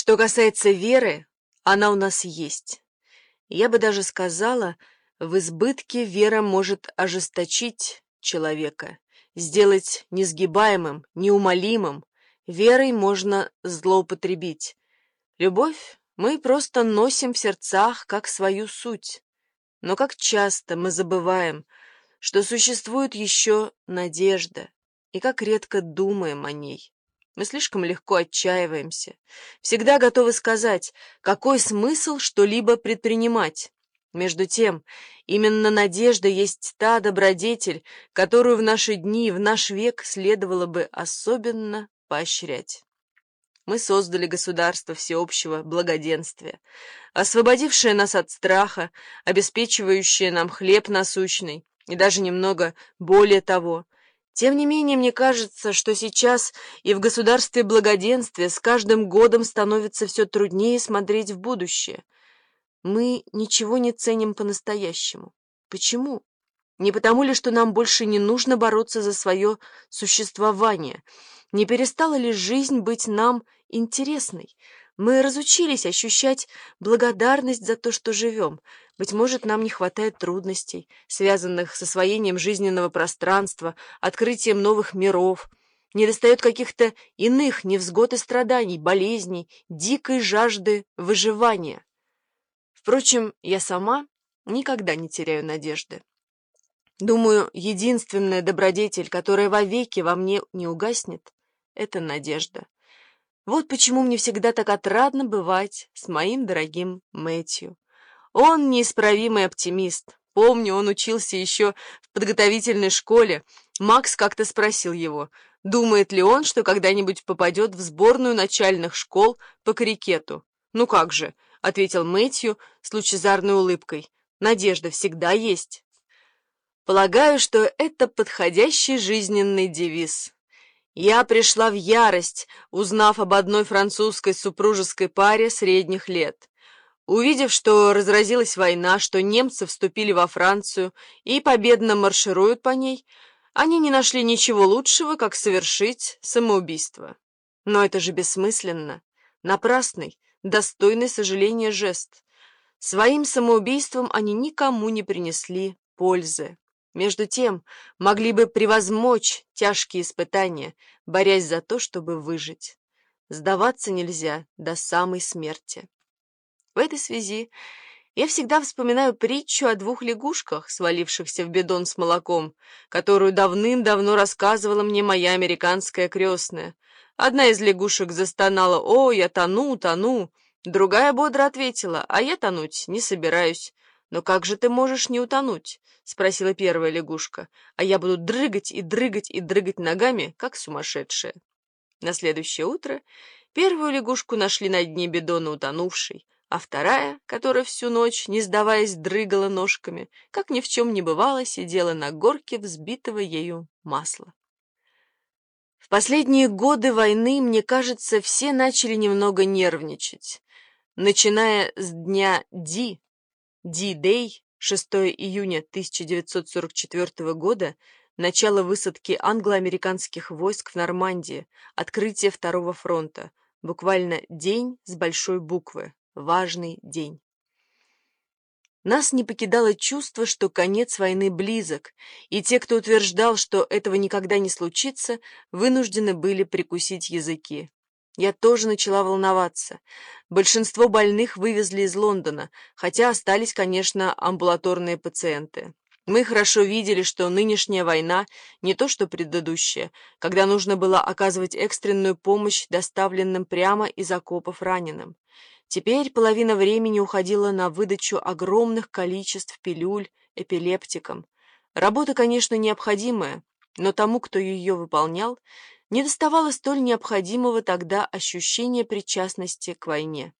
Что касается веры, она у нас есть. Я бы даже сказала, в избытке вера может ожесточить человека, сделать несгибаемым, неумолимым. Верой можно злоупотребить. Любовь мы просто носим в сердцах как свою суть. Но как часто мы забываем, что существует еще надежда, и как редко думаем о ней. Мы слишком легко отчаиваемся, всегда готовы сказать, какой смысл что-либо предпринимать. Между тем, именно надежда есть та добродетель, которую в наши дни и в наш век следовало бы особенно поощрять. Мы создали государство всеобщего благоденствия, освободившее нас от страха, обеспечивающее нам хлеб насущный и даже немного более того – тем не менее, мне кажется, что сейчас и в государстве благоденствия с каждым годом становится все труднее смотреть в будущее. Мы ничего не ценим по-настоящему. Почему? Не потому ли, что нам больше не нужно бороться за свое существование? Не перестала ли жизнь быть нам интересной? Мы разучились ощущать благодарность за то, что живем. Быть может, нам не хватает трудностей, связанных с освоением жизненного пространства, открытием новых миров. Недостает каких-то иных невзгод и страданий, болезней, дикой жажды выживания. Впрочем, я сама никогда не теряю надежды. Думаю, единственная добродетель, которая вовеки во мне не угаснет, — это надежда. Вот почему мне всегда так отрадно бывать с моим дорогим Мэтью. Он неисправимый оптимист. Помню, он учился еще в подготовительной школе. Макс как-то спросил его, думает ли он, что когда-нибудь попадет в сборную начальных школ по крикету. «Ну как же», — ответил Мэтью с лучезарной улыбкой, — «надежда всегда есть». Полагаю, что это подходящий жизненный девиз. Я пришла в ярость, узнав об одной французской супружеской паре средних лет. Увидев, что разразилась война, что немцы вступили во Францию и победно маршируют по ней, они не нашли ничего лучшего, как совершить самоубийство. Но это же бессмысленно, напрасный, достойный сожаления жест. Своим самоубийством они никому не принесли пользы. Между тем, могли бы превозмочь тяжкие испытания, борясь за то, чтобы выжить. Сдаваться нельзя до самой смерти. В этой связи я всегда вспоминаю притчу о двух лягушках, свалившихся в бидон с молоком, которую давным-давно рассказывала мне моя американская крестная. Одна из лягушек застонала «О, я тону, тону!» Другая бодро ответила «А я тонуть не собираюсь». «Но как же ты можешь не утонуть?» — спросила первая лягушка. «А я буду дрыгать и дрыгать и дрыгать ногами, как сумасшедшая». На следующее утро первую лягушку нашли на дне бидона утонувшей, а вторая, которая всю ночь, не сдаваясь, дрыгала ножками, как ни в чем не бывало, сидела на горке взбитого ею масла. В последние годы войны, мне кажется, все начали немного нервничать. Начиная с дня Ди, Ди-Дэй, 6 июня 1944 года, начало высадки англо-американских войск в Нормандии, открытие Второго фронта, буквально день с большой буквы, важный день. Нас не покидало чувство, что конец войны близок, и те, кто утверждал, что этого никогда не случится, вынуждены были прикусить языки. Я тоже начала волноваться. Большинство больных вывезли из Лондона, хотя остались, конечно, амбулаторные пациенты. Мы хорошо видели, что нынешняя война не то что предыдущая, когда нужно было оказывать экстренную помощь доставленным прямо из окопов раненым. Теперь половина времени уходила на выдачу огромных количеств пилюль эпилептикам. Работа, конечно, необходимая, но тому, кто ее выполнял, не доставало столь необходимого тогда ощущения причастности к войне.